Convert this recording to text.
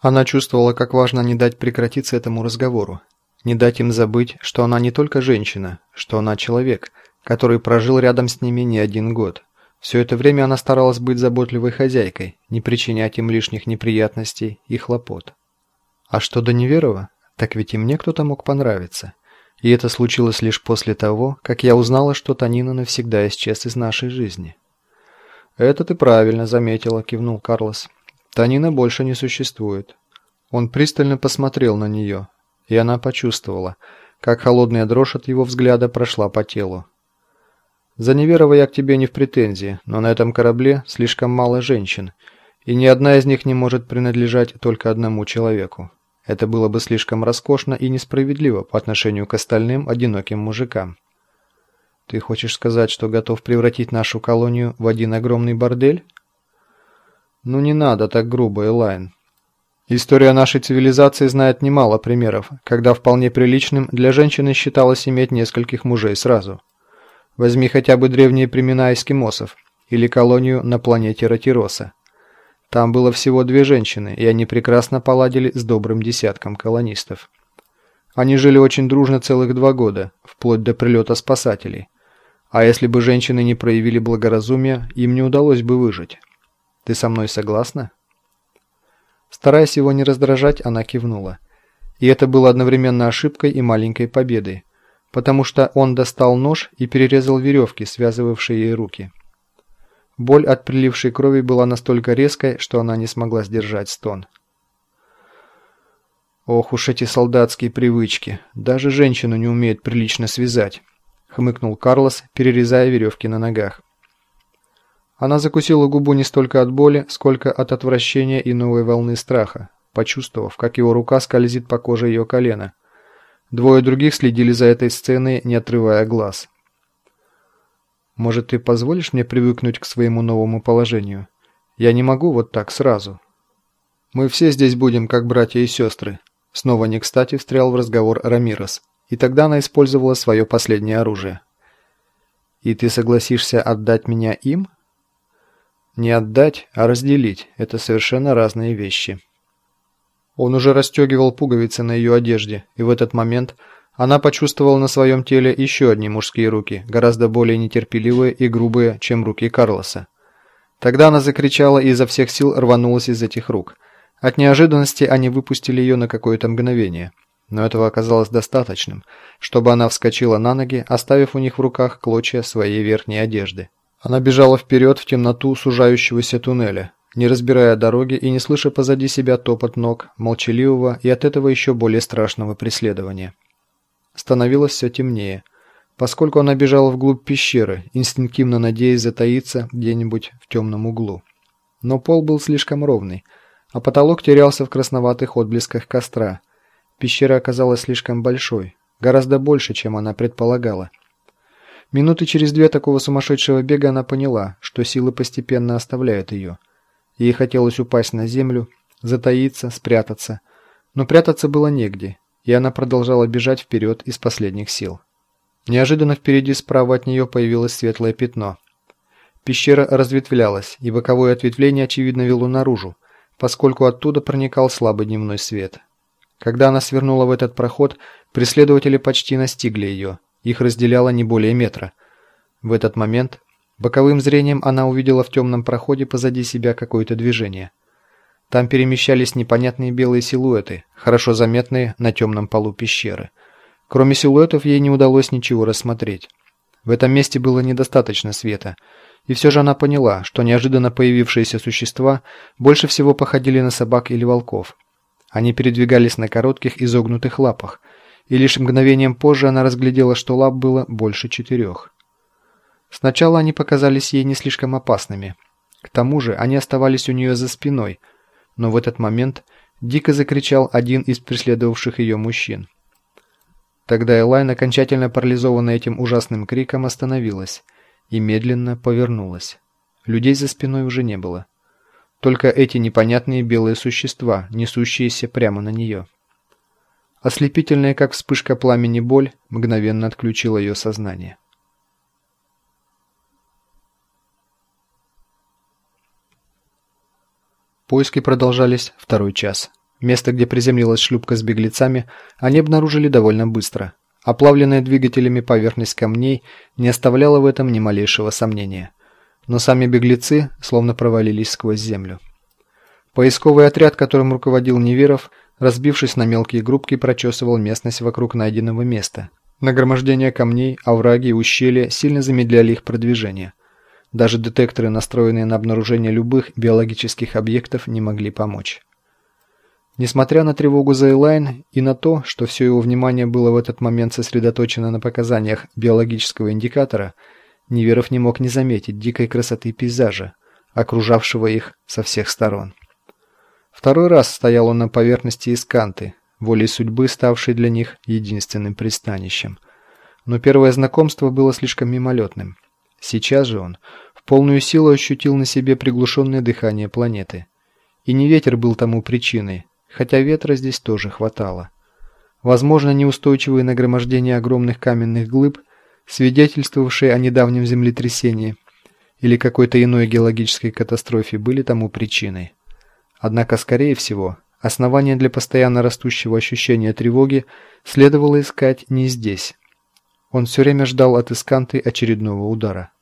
Она чувствовала, как важно не дать прекратиться этому разговору, не дать им забыть, что она не только женщина, что она человек, который прожил рядом с ними не один год. Все это время она старалась быть заботливой хозяйкой, не причинять им лишних неприятностей и хлопот. А что до Неверова, так ведь и мне кто-то мог понравиться. И это случилось лишь после того, как я узнала, что Танина навсегда исчез из нашей жизни. «Это ты правильно заметила», – кивнул Карлос. Танина больше не существует. Он пристально посмотрел на нее, и она почувствовала, как холодная дрожь от его взгляда прошла по телу. «За Неверова я к тебе не в претензии, но на этом корабле слишком мало женщин, и ни одна из них не может принадлежать только одному человеку. Это было бы слишком роскошно и несправедливо по отношению к остальным одиноким мужикам». «Ты хочешь сказать, что готов превратить нашу колонию в один огромный бордель?» Ну не надо так грубо, Элайн. История нашей цивилизации знает немало примеров, когда вполне приличным для женщины считалось иметь нескольких мужей сразу. Возьми хотя бы древние племена эскимосов или колонию на планете Ратироса. Там было всего две женщины, и они прекрасно поладили с добрым десятком колонистов. Они жили очень дружно целых два года, вплоть до прилета спасателей. А если бы женщины не проявили благоразумия, им не удалось бы выжить. Ты со мной согласна?» Стараясь его не раздражать, она кивнула. И это было одновременно ошибкой и маленькой победой, потому что он достал нож и перерезал веревки, связывавшие ей руки. Боль от прилившей крови была настолько резкой, что она не смогла сдержать стон. «Ох уж эти солдатские привычки! Даже женщину не умеют прилично связать!» — хмыкнул Карлос, перерезая веревки на ногах. Она закусила губу не столько от боли, сколько от отвращения и новой волны страха, почувствовав, как его рука скользит по коже ее колена. Двое других следили за этой сценой, не отрывая глаз. «Может, ты позволишь мне привыкнуть к своему новому положению? Я не могу вот так сразу. Мы все здесь будем как братья и сестры». Снова не кстати встрял в разговор Рамирос, и тогда она использовала свое последнее оружие. «И ты согласишься отдать меня им?» Не отдать, а разделить – это совершенно разные вещи. Он уже расстегивал пуговицы на ее одежде, и в этот момент она почувствовала на своем теле еще одни мужские руки, гораздо более нетерпеливые и грубые, чем руки Карлоса. Тогда она закричала и изо всех сил рванулась из этих рук. От неожиданности они выпустили ее на какое-то мгновение. Но этого оказалось достаточным, чтобы она вскочила на ноги, оставив у них в руках клочья своей верхней одежды. Она бежала вперед в темноту сужающегося туннеля, не разбирая дороги и не слыша позади себя топот ног, молчаливого и от этого еще более страшного преследования. Становилось все темнее, поскольку она бежала вглубь пещеры, инстинктивно надеясь затаиться где-нибудь в темном углу. Но пол был слишком ровный, а потолок терялся в красноватых отблесках костра. Пещера оказалась слишком большой, гораздо больше, чем она предполагала. Минуты через две такого сумасшедшего бега она поняла, что силы постепенно оставляют ее. Ей хотелось упасть на землю, затаиться, спрятаться. Но прятаться было негде, и она продолжала бежать вперед из последних сил. Неожиданно впереди справа от нее появилось светлое пятно. Пещера разветвлялась, и боковое ответвление очевидно вело наружу, поскольку оттуда проникал слабый дневной свет. Когда она свернула в этот проход, преследователи почти настигли ее – их разделяло не более метра. В этот момент боковым зрением она увидела в темном проходе позади себя какое-то движение. Там перемещались непонятные белые силуэты, хорошо заметные на темном полу пещеры. Кроме силуэтов ей не удалось ничего рассмотреть. В этом месте было недостаточно света, и все же она поняла, что неожиданно появившиеся существа больше всего походили на собак или волков. Они передвигались на коротких изогнутых лапах, и лишь мгновением позже она разглядела, что лап было больше четырех. Сначала они показались ей не слишком опасными. К тому же они оставались у нее за спиной, но в этот момент дико закричал один из преследовавших ее мужчин. Тогда Элайн, окончательно парализованная этим ужасным криком, остановилась и медленно повернулась. Людей за спиной уже не было. Только эти непонятные белые существа, несущиеся прямо на нее. Ослепительная, как вспышка пламени боль, мгновенно отключила ее сознание. Поиски продолжались второй час. Место, где приземлилась шлюпка с беглецами, они обнаружили довольно быстро. Оплавленная двигателями поверхность камней не оставляла в этом ни малейшего сомнения. Но сами беглецы словно провалились сквозь землю. Поисковый отряд, которым руководил Неверов, разбившись на мелкие группки, прочесывал местность вокруг найденного места. Нагромождение камней, овраги и ущелья сильно замедляли их продвижение. Даже детекторы, настроенные на обнаружение любых биологических объектов, не могли помочь. Несмотря на тревогу за Элайн и на то, что все его внимание было в этот момент сосредоточено на показаниях биологического индикатора, Неверов не мог не заметить дикой красоты пейзажа, окружавшего их со всех сторон. Второй раз стоял он на поверхности Исканты, волей судьбы ставшей для них единственным пристанищем. Но первое знакомство было слишком мимолетным. Сейчас же он в полную силу ощутил на себе приглушенное дыхание планеты. И не ветер был тому причиной, хотя ветра здесь тоже хватало. Возможно, неустойчивые нагромождения огромных каменных глыб, свидетельствовавшие о недавнем землетрясении или какой-то иной геологической катастрофе, были тому причиной. Однако, скорее всего, основания для постоянно растущего ощущения тревоги следовало искать не здесь. Он все время ждал от Исканты очередного удара.